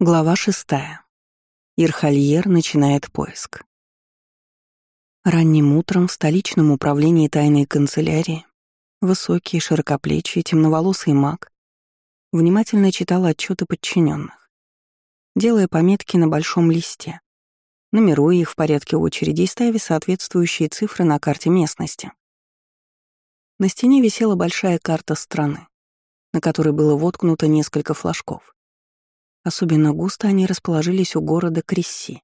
Глава шестая. Ирхальер начинает поиск. Ранним утром в столичном управлении тайной канцелярии высокий, широкоплечий, темноволосый маг внимательно читал отчеты подчиненных, делая пометки на большом листе, нумеруя их в порядке очереди и ставя соответствующие цифры на карте местности. На стене висела большая карта страны, на которой было воткнуто несколько флажков. Особенно густо они расположились у города Крисси.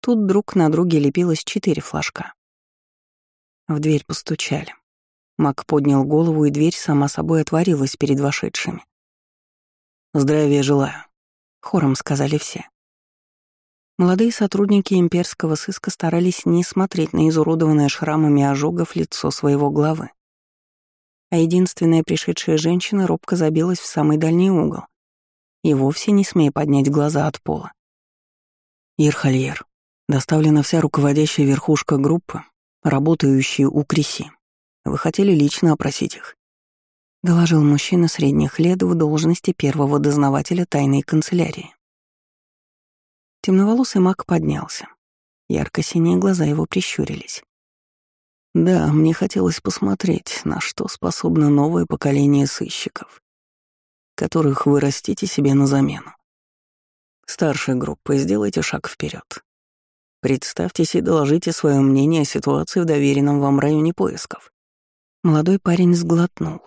Тут друг на друге лепилось четыре флажка. В дверь постучали. Мак поднял голову, и дверь сама собой отворилась перед вошедшими. «Здравия желаю», — хором сказали все. Молодые сотрудники имперского сыска старались не смотреть на изуродованное шрамами ожогов лицо своего главы. А единственная пришедшая женщина робко забилась в самый дальний угол, и вовсе не смея поднять глаза от пола. Ирхальер. Доставлена вся руководящая верхушка группы, работающие у Криси. Вы хотели лично опросить их?» — доложил мужчина средних лет в должности первого дознавателя тайной канцелярии. Темноволосый маг поднялся. Ярко-синие глаза его прищурились. «Да, мне хотелось посмотреть, на что способно новое поколение сыщиков которых вы растите себе на замену. Старшая группа, сделайте шаг вперед. Представьтесь и доложите свое мнение о ситуации в доверенном вам районе поисков. Молодой парень сглотнул.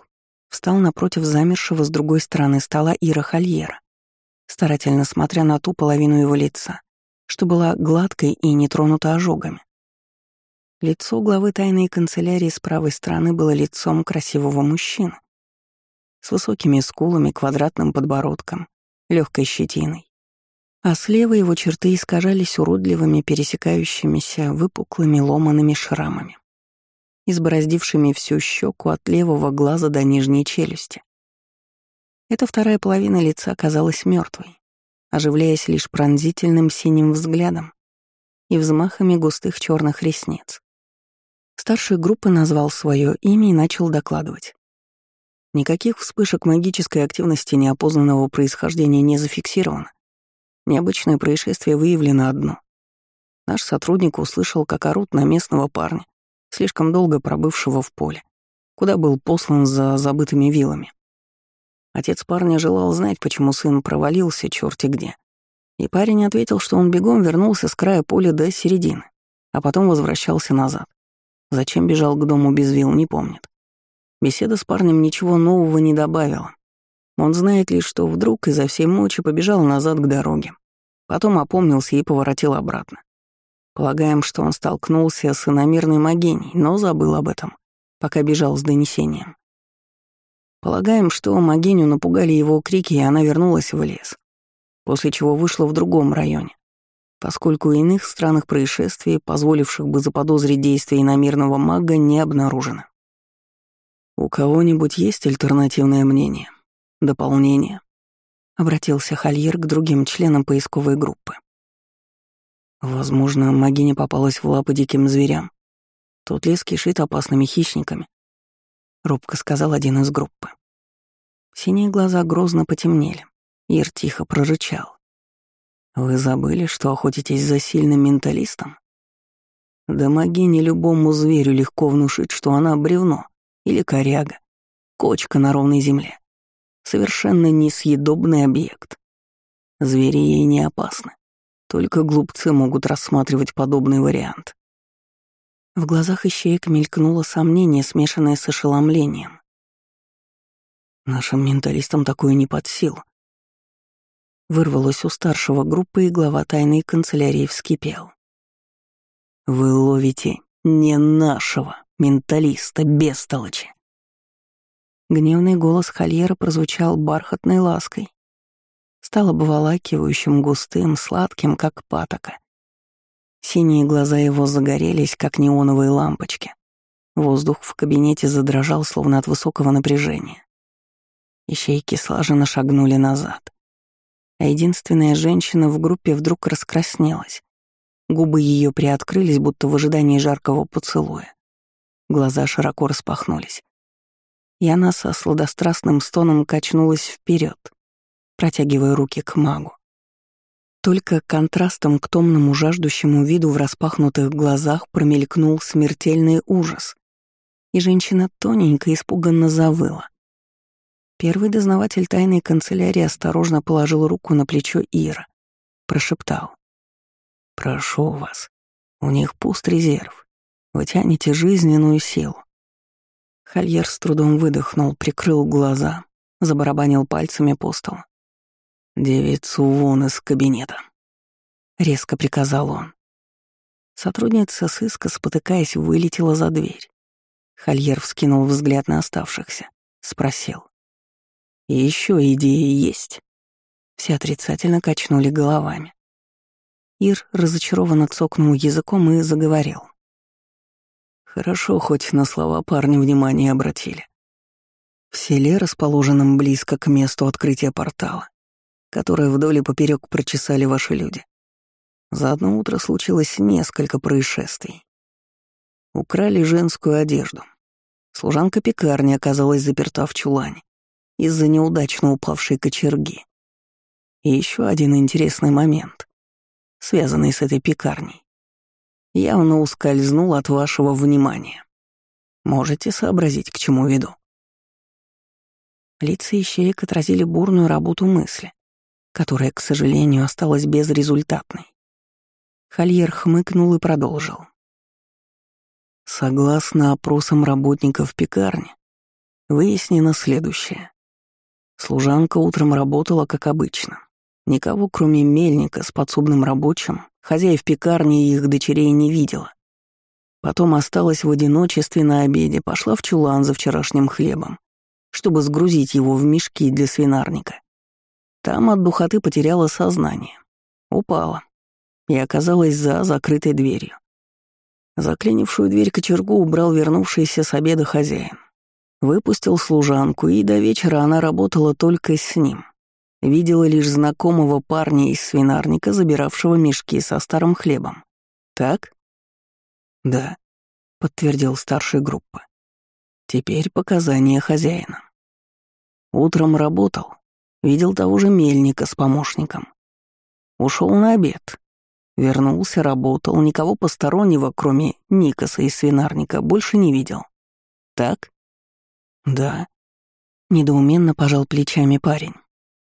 Встал напротив замершего с другой стороны стола Ира Хольера, старательно смотря на ту половину его лица, что была гладкой и не тронута ожогами. Лицо главы тайной канцелярии с правой стороны было лицом красивого мужчины, с высокими скулами, квадратным подбородком, легкой щетиной. А слева его черты искажались уродливыми, пересекающимися выпуклыми ломаными шрамами, избороздившими всю щеку от левого глаза до нижней челюсти. Эта вторая половина лица казалась мертвой, оживляясь лишь пронзительным синим взглядом и взмахами густых черных ресниц. Старший группы назвал свое имя и начал докладывать. Никаких вспышек магической активности неопознанного происхождения не зафиксировано. Необычное происшествие выявлено одно. Наш сотрудник услышал, как орут на местного парня, слишком долго пробывшего в поле, куда был послан за забытыми вилами. Отец парня желал знать, почему сын провалился черти где. И парень ответил, что он бегом вернулся с края поля до середины, а потом возвращался назад. Зачем бежал к дому без вил, не помнит. Беседа с парнем ничего нового не добавила. Он знает лишь, что вдруг изо всей мочи побежал назад к дороге. Потом опомнился и поворотил обратно. Полагаем, что он столкнулся с иномерной могиней, но забыл об этом, пока бежал с донесением. Полагаем, что могиню напугали его крики, и она вернулась в лес, после чего вышла в другом районе, поскольку иных странных происшествий, позволивших бы заподозрить действия иномерного мага, не обнаружено. «У кого-нибудь есть альтернативное мнение? Дополнение?» Обратился Хольер к другим членам поисковой группы. Возможно, Магиня попалась в лапы диким зверям. Тот лес кишит опасными хищниками. Робко сказал один из группы. Синие глаза грозно потемнели. Ир тихо прорычал. «Вы забыли, что охотитесь за сильным менталистом? Да Магине любому зверю легко внушить, что она бревно, или коряга, кочка на ровной земле. Совершенно несъедобный объект. Звери ей не опасны. Только глупцы могут рассматривать подобный вариант. В глазах ищеек мелькнуло сомнение, смешанное с ошеломлением. Нашим менталистам такое не под силу. Вырвалось у старшего группы, и глава тайной канцелярии вскипел. «Вы ловите не нашего менталиста, бестолочи. Гневный голос Хольера прозвучал бархатной лаской. Стал обволакивающим, густым, сладким, как патока. Синие глаза его загорелись, как неоновые лампочки. Воздух в кабинете задрожал, словно от высокого напряжения. Ищейки слаженно шагнули назад. А единственная женщина в группе вдруг раскраснелась. Губы ее приоткрылись, будто в ожидании жаркого поцелуя. Глаза широко распахнулись. И она со сладострастным стоном качнулась вперед, протягивая руки к магу. только контрастом к томному жаждущему виду в распахнутых глазах промелькнул смертельный ужас, и женщина тоненько испуганно завыла. Первый дознаватель тайной канцелярии осторожно положил руку на плечо Ира, прошептал. «Прошу вас, у них пуст резерв. Вы тянете жизненную силу». Хольер с трудом выдохнул, прикрыл глаза, забарабанил пальцами по столу. «Девицу вон из кабинета», — резко приказал он. Сотрудница сыска, спотыкаясь, вылетела за дверь. Хольер вскинул взгляд на оставшихся, спросил. «И еще идеи есть?» Все отрицательно качнули головами. Ир разочарованно цокнул языком и заговорил. Хорошо, хоть на слова парня внимание обратили. В селе, расположенном близко к месту открытия портала, которое вдоль и поперек прочесали ваши люди, за одно утро случилось несколько происшествий. Украли женскую одежду. Служанка пекарни оказалась заперта в чулане из-за неудачно упавшей кочерги. И еще один интересный момент, связанный с этой пекарней, явно ускользнул от вашего внимания. Можете сообразить, к чему веду. Лица ищеек отразили бурную работу мысли, которая, к сожалению, осталась безрезультатной. Хольер хмыкнул и продолжил. Согласно опросам работников пекарни, выяснено следующее. Служанка утром работала как обычно. Никого, кроме мельника с подсобным рабочим, хозяев пекарни и их дочерей не видела. Потом осталась в одиночестве на обеде, пошла в чулан за вчерашним хлебом, чтобы сгрузить его в мешки для свинарника. Там от духоты потеряла сознание. Упала. И оказалась за закрытой дверью. Заклинившую дверь кочергу убрал вернувшийся с обеда хозяин. Выпустил служанку, и до вечера она работала только с ним. Видела лишь знакомого парня из свинарника, забиравшего мешки со старым хлебом. Так? Да, подтвердил старший группы. Теперь показания хозяина. Утром работал, видел того же мельника с помощником. Ушел на обед. Вернулся, работал, никого постороннего, кроме Никаса из свинарника, больше не видел. Так? Да. Недоуменно пожал плечами парень.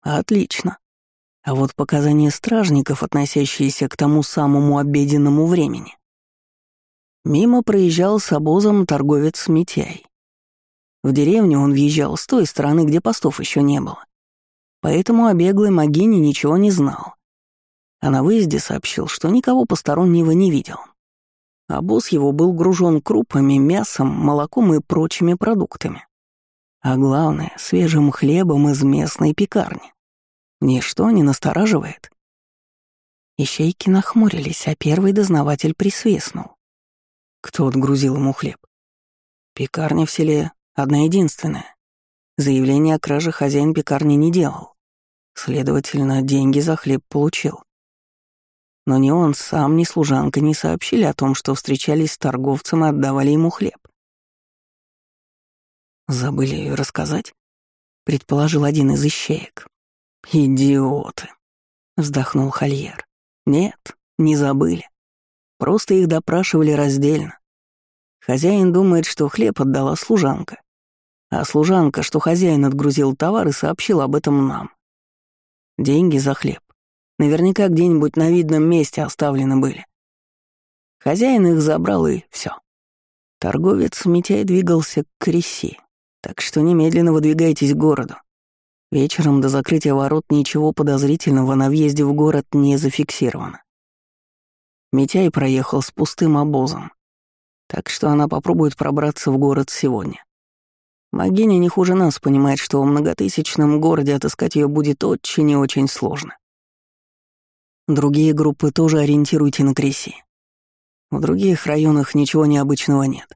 Отлично. А вот показания стражников, относящиеся к тому самому обеденному времени. Мимо проезжал с обозом торговец Митяй. В деревню он въезжал с той стороны, где постов еще не было. Поэтому о беглой Магине ничего не знал. А на выезде сообщил, что никого постороннего не видел. Босс его был гружен крупами, мясом, молоком и прочими продуктами а главное, свежим хлебом из местной пекарни. Ничто не настораживает. Ищейки нахмурились, а первый дознаватель присвистнул. Кто отгрузил ему хлеб? Пекарня в селе одна единственная. Заявление о краже хозяин пекарни не делал. Следовательно, деньги за хлеб получил. Но ни он сам, ни служанка не сообщили о том, что встречались с торговцем и отдавали ему хлеб. Забыли рассказать? Предположил один из ищеек. Идиоты. Вздохнул Хольер. Нет, не забыли. Просто их допрашивали раздельно. Хозяин думает, что хлеб отдала служанка. А служанка, что хозяин отгрузил товар и сообщил об этом нам. Деньги за хлеб. Наверняка где-нибудь на видном месте оставлены были. Хозяин их забрал и все. Торговец Митяй двигался к Креси, так что немедленно выдвигайтесь к городу. Вечером до закрытия ворот ничего подозрительного на въезде в город не зафиксировано. Митяй проехал с пустым обозом, так что она попробует пробраться в город сегодня. Магиня не хуже нас понимает, что в многотысячном городе отыскать ее будет очень и очень сложно. Другие группы тоже ориентируйте на Креси. В других районах ничего необычного нет.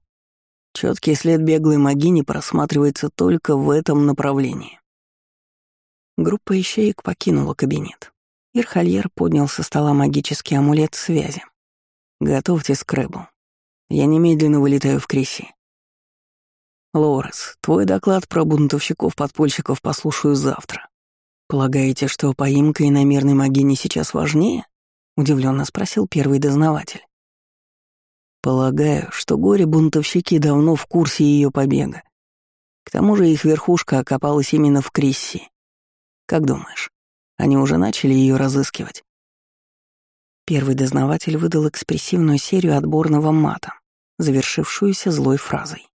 Четкий след беглой могини просматривается только в этом направлении. Группа ищеек покинула кабинет. Ирхальер поднял со стола магический амулет связи. «Готовьте скрэбу. Я немедленно вылетаю в Криси. Лорес, твой доклад про бунтовщиков-подпольщиков послушаю завтра. «Полагаете, что поимка иномерной могини сейчас важнее?» — удивленно спросил первый дознаватель. «Полагаю, что горе-бунтовщики давно в курсе ее побега. К тому же их верхушка окопалась именно в Крисси. Как думаешь, они уже начали ее разыскивать?» Первый дознаватель выдал экспрессивную серию отборного мата, завершившуюся злой фразой.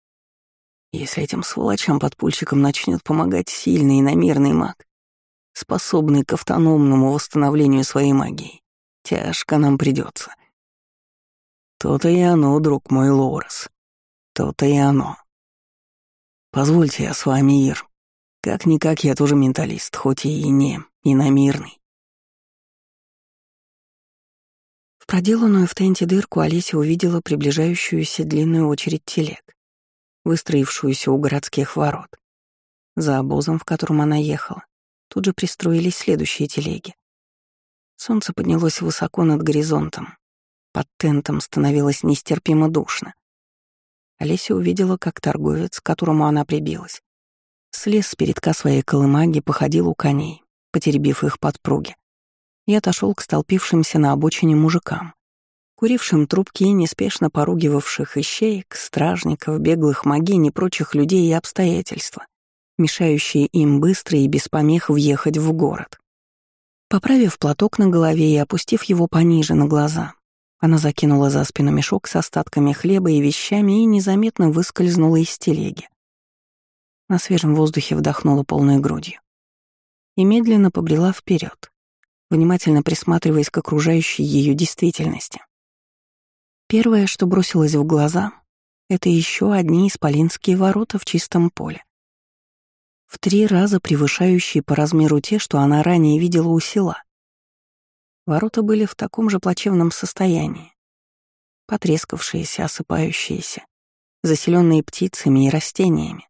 «Если этим сволочам-подпульщикам начнет помогать сильный и намерный маг, способный к автономному восстановлению своей магии. Тяжко нам придется. То-то и оно, друг мой Лорес. То-то и оно. Позвольте я с вами, Ир. Как-никак я тоже менталист, хоть и не иномирный. В проделанную в тенте дырку Олеся увидела приближающуюся длинную очередь телег, выстроившуюся у городских ворот. За обозом, в котором она ехала, Тут же пристроились следующие телеги. Солнце поднялось высоко над горизонтом. Под тентом становилось нестерпимо душно. Олеся увидела, как торговец, к которому она прибилась, слез с передка своей колымаги, походил у коней, потеребив их подпруги, и отошел к столпившимся на обочине мужикам, курившим трубки и неспешно поругивавших ищеек, стражников, беглых могинь и прочих людей и обстоятельства, мешающие им быстро и без помех въехать в город. Поправив платок на голове и опустив его пониже на глаза, она закинула за спину мешок с остатками хлеба и вещами и незаметно выскользнула из телеги. На свежем воздухе вдохнула полной грудью и медленно побрела вперед, внимательно присматриваясь к окружающей ее действительности. Первое, что бросилось в глаза, это еще одни исполинские ворота в чистом поле в три раза превышающие по размеру те, что она ранее видела у села. Ворота были в таком же плачевном состоянии. Потрескавшиеся, осыпающиеся, заселенные птицами и растениями.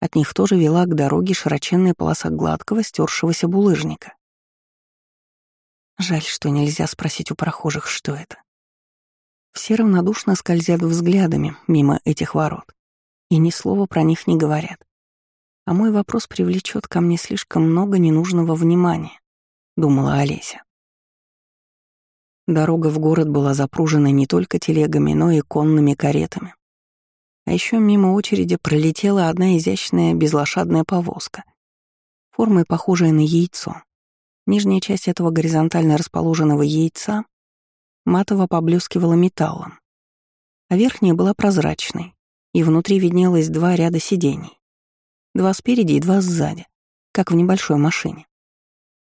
От них тоже вела к дороге широченная полоса гладкого, стершегося булыжника. Жаль, что нельзя спросить у прохожих, что это. Все равнодушно скользят взглядами мимо этих ворот и ни слова про них не говорят а мой вопрос привлечет ко мне слишком много ненужного внимания, думала Олеся. Дорога в город была запружена не только телегами, но и конными каретами. А еще мимо очереди пролетела одна изящная безлошадная повозка, формой похожая на яйцо. Нижняя часть этого горизонтально расположенного яйца матово поблескивала металлом, а верхняя была прозрачной, и внутри виднелось два ряда сидений. Два спереди и два сзади, как в небольшой машине.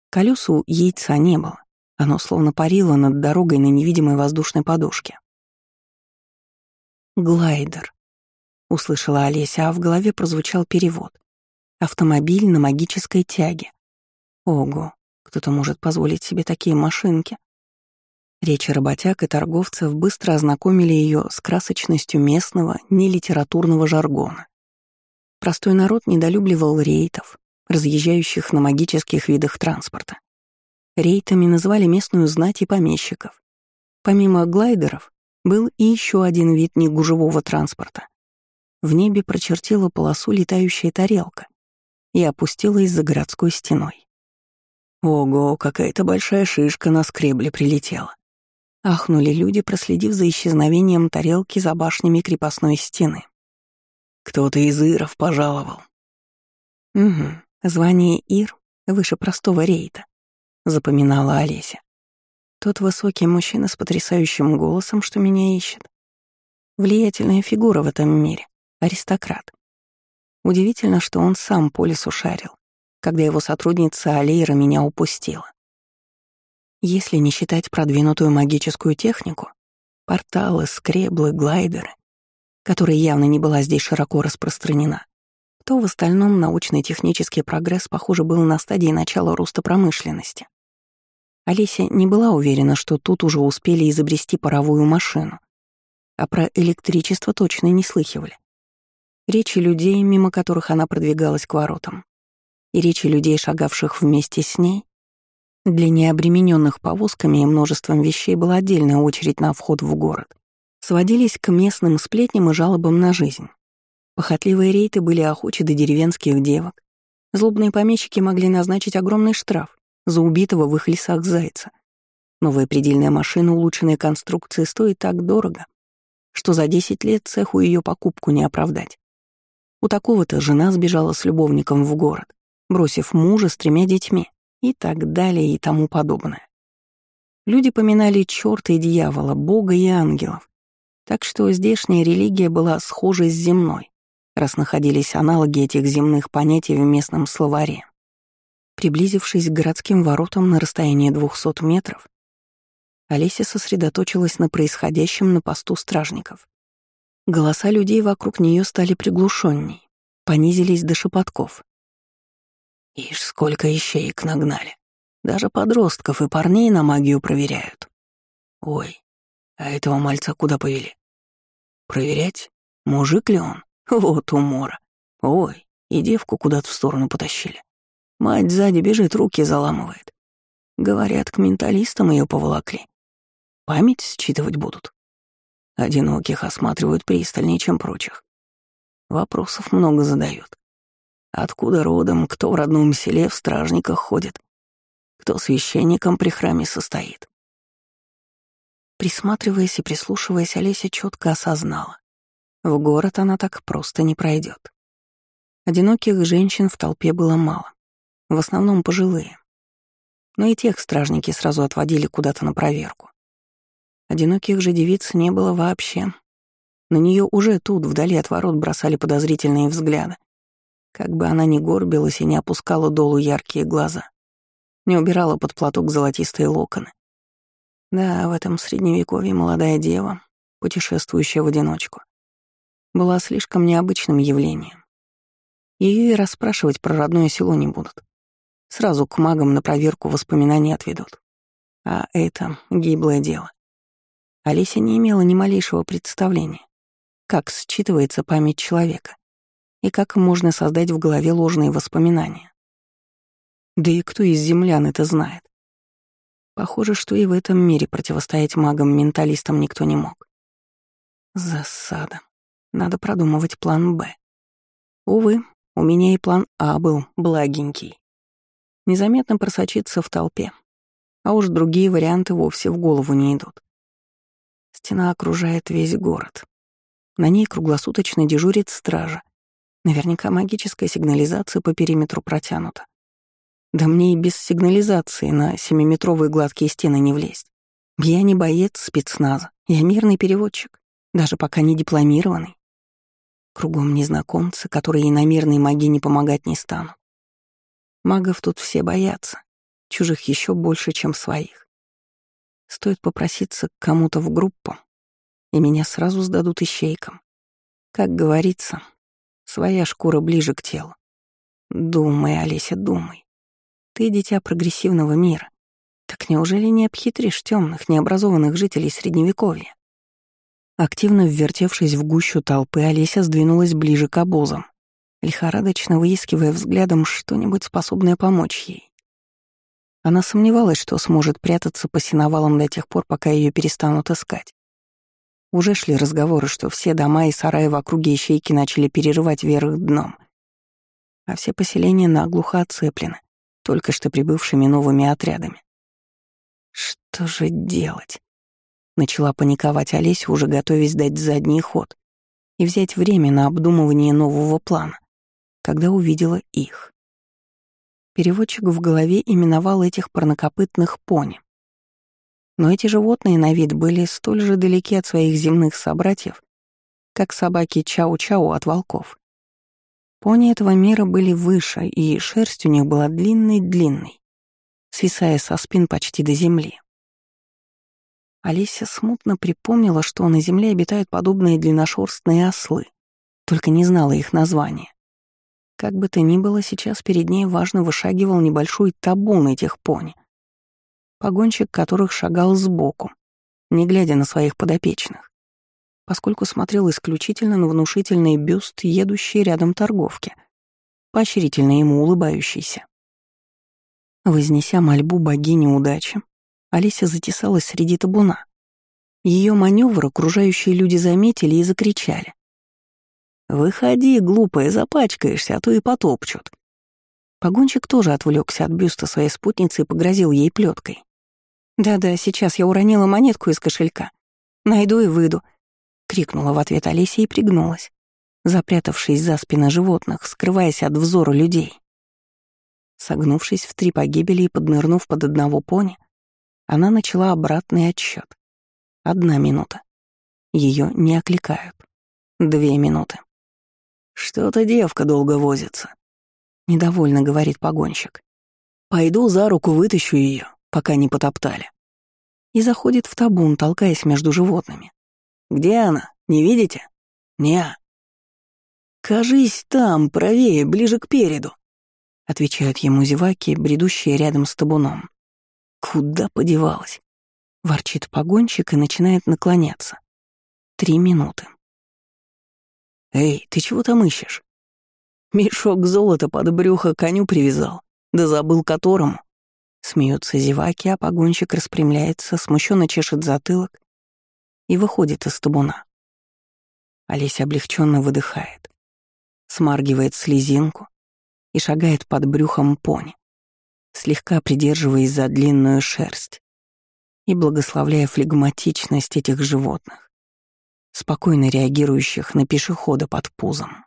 Колес у яйца не было. Оно словно парило над дорогой на невидимой воздушной подушке. «Глайдер», — услышала Олеся, а в голове прозвучал перевод. «Автомобиль на магической тяге». Ого, кто-то может позволить себе такие машинки. Речи работяг и торговцев быстро ознакомили ее с красочностью местного, нелитературного жаргона. Простой народ недолюбливал рейтов, разъезжающих на магических видах транспорта. Рейтами называли местную знать и помещиков. Помимо глайдеров, был и еще один вид негужевого транспорта. В небе прочертила полосу летающая тарелка и опустилась за городской стеной. «Ого, какая-то большая шишка на скребле прилетела!» Ахнули люди, проследив за исчезновением тарелки за башнями крепостной стены. Кто-то из Иров пожаловал. Угу, звание Ир выше простого рейта, запоминала Олеся. Тот высокий мужчина с потрясающим голосом, что меня ищет. Влиятельная фигура в этом мире, аристократ. Удивительно, что он сам по лесу шарил, когда его сотрудница Алейра меня упустила. Если не считать продвинутую магическую технику, порталы, скреблы, глайдеры, которая явно не была здесь широко распространена, то в остальном научно-технический прогресс, похоже, был на стадии начала роста промышленности. Олеся не была уверена, что тут уже успели изобрести паровую машину, а про электричество точно не слыхивали. Речи людей, мимо которых она продвигалась к воротам, и речи людей, шагавших вместе с ней, для необремененных повозками и множеством вещей была отдельная очередь на вход в город. Сводились к местным сплетням и жалобам на жизнь. Похотливые рейты были охочи до деревенских девок, Злобные помещики могли назначить огромный штраф за убитого в их лесах зайца. Новая предельная машина улучшенной конструкции стоит так дорого, что за 10 лет цеху ее покупку не оправдать. У такого-то жена сбежала с любовником в город, бросив мужа с тремя детьми и так далее и тому подобное. Люди поминали черта и дьявола, бога и ангелов, так что здешняя религия была схожа с земной, раз находились аналоги этих земных понятий в местном словаре. Приблизившись к городским воротам на расстоянии 200 метров, Олеся сосредоточилась на происходящем на посту стражников. Голоса людей вокруг нее стали приглушенней, понизились до шепотков. «Ишь, сколько ищеек нагнали. Даже подростков и парней на магию проверяют. Ой, а этого мальца куда повели? Проверять, мужик ли он? Вот умора. Ой, и девку куда-то в сторону потащили. Мать сзади бежит, руки заламывает. Говорят, к менталистам ее поволокли. Память считывать будут. Одиноких осматривают пристальнее, чем прочих. Вопросов много задают. Откуда родом, кто в родном селе в стражниках ходит, кто священником при храме состоит. Присматриваясь и прислушиваясь, Олеся четко осознала. В город она так просто не пройдет. Одиноких женщин в толпе было мало, в основном пожилые. Но и тех стражники сразу отводили куда-то на проверку. Одиноких же девиц не было вообще. На нее уже тут, вдали от ворот, бросали подозрительные взгляды. Как бы она ни горбилась и не опускала долу яркие глаза, не убирала под платок золотистые локоны, да, в этом средневековье молодая дева, путешествующая в одиночку, была слишком необычным явлением. Ее и расспрашивать про родное село не будут. Сразу к магам на проверку воспоминаний отведут. А это гиблое дело. Олеся не имела ни малейшего представления, как считывается память человека и как можно создать в голове ложные воспоминания. Да и кто из землян это знает? Похоже, что и в этом мире противостоять магам-менталистам никто не мог. Засада. Надо продумывать план «Б». Увы, у меня и план А был благенький. Незаметно просочиться в толпе, а уж другие варианты вовсе в голову не идут. Стена окружает весь город. На ней круглосуточно дежурит стража. Наверняка магическая сигнализация по периметру протянута. Да мне и без сигнализации на семиметровые гладкие стены не влезть. Я не боец спецназа, я мирный переводчик, даже пока не дипломированный. Кругом незнакомцы, которые и на мирной магии помогать не станут. Магов тут все боятся, чужих еще больше, чем своих. Стоит попроситься к кому-то в группу, и меня сразу сдадут ищейкам. Как говорится, своя шкура ближе к телу. Думай, Олеся, думай. Ты дитя прогрессивного мира. Так неужели не обхитришь темных, необразованных жителей Средневековья? Активно ввертевшись в гущу толпы, Олеся сдвинулась ближе к обозам, лихорадочно выискивая взглядом что-нибудь способное помочь ей. Она сомневалась, что сможет прятаться по сеновалам до тех пор, пока ее перестанут искать. Уже шли разговоры, что все дома и сараи в округе ищейки начали перерывать вверх дном, а все поселения наглухо оцеплены только что прибывшими новыми отрядами. Что же делать? Начала паниковать Олеся, уже готовясь дать задний ход и взять время на обдумывание нового плана, когда увидела их. Переводчик в голове именовал этих парнокопытных пони. Но эти животные на вид были столь же далеки от своих земных собратьев, как собаки Чау-Чау от волков. Пони этого мира были выше, и шерсть у них была длинной-длинной, свисая со спин почти до земли. Олеся смутно припомнила, что на земле обитают подобные длинношерстные ослы, только не знала их названия. Как бы то ни было, сейчас перед ней важно вышагивал небольшой табун этих пони, погонщик которых шагал сбоку, не глядя на своих подопечных поскольку смотрел исключительно на внушительный бюст, едущий рядом торговки, поощрительно ему улыбающийся. Вознеся мольбу богини удачи, Олеся затесалась среди табуна. Ее маневр окружающие люди заметили и закричали. «Выходи, глупая, запачкаешься, а то и потопчут». Погонщик тоже отвлекся от бюста своей спутницы и погрозил ей плеткой. «Да-да, сейчас я уронила монетку из кошелька. Найду и выйду», — крикнула в ответ Олеся и пригнулась, запрятавшись за спины животных, скрываясь от взора людей. Согнувшись в три погибели и поднырнув под одного пони, она начала обратный отсчет. Одна минута. Ее не окликают. Две минуты. «Что-то девка долго возится», — недовольно говорит погонщик. «Пойду за руку вытащу ее, пока не потоптали». И заходит в табун, толкаясь между животными. «Где она? Не видите?» «Не». «Кажись, там, правее, ближе к переду», — отвечают ему зеваки, бредущие рядом с табуном. «Куда подевалась?» — ворчит погонщик и начинает наклоняться. Три минуты. «Эй, ты чего там ищешь?» «Мешок золота под брюхо коню привязал, да забыл которому». Смеются зеваки, а погонщик распрямляется, смущенно чешет затылок и выходит из табуна. Олеся облегченно выдыхает, смаргивает слезинку и шагает под брюхом пони, слегка придерживаясь за длинную шерсть и благословляя флегматичность этих животных, спокойно реагирующих на пешехода под пузом.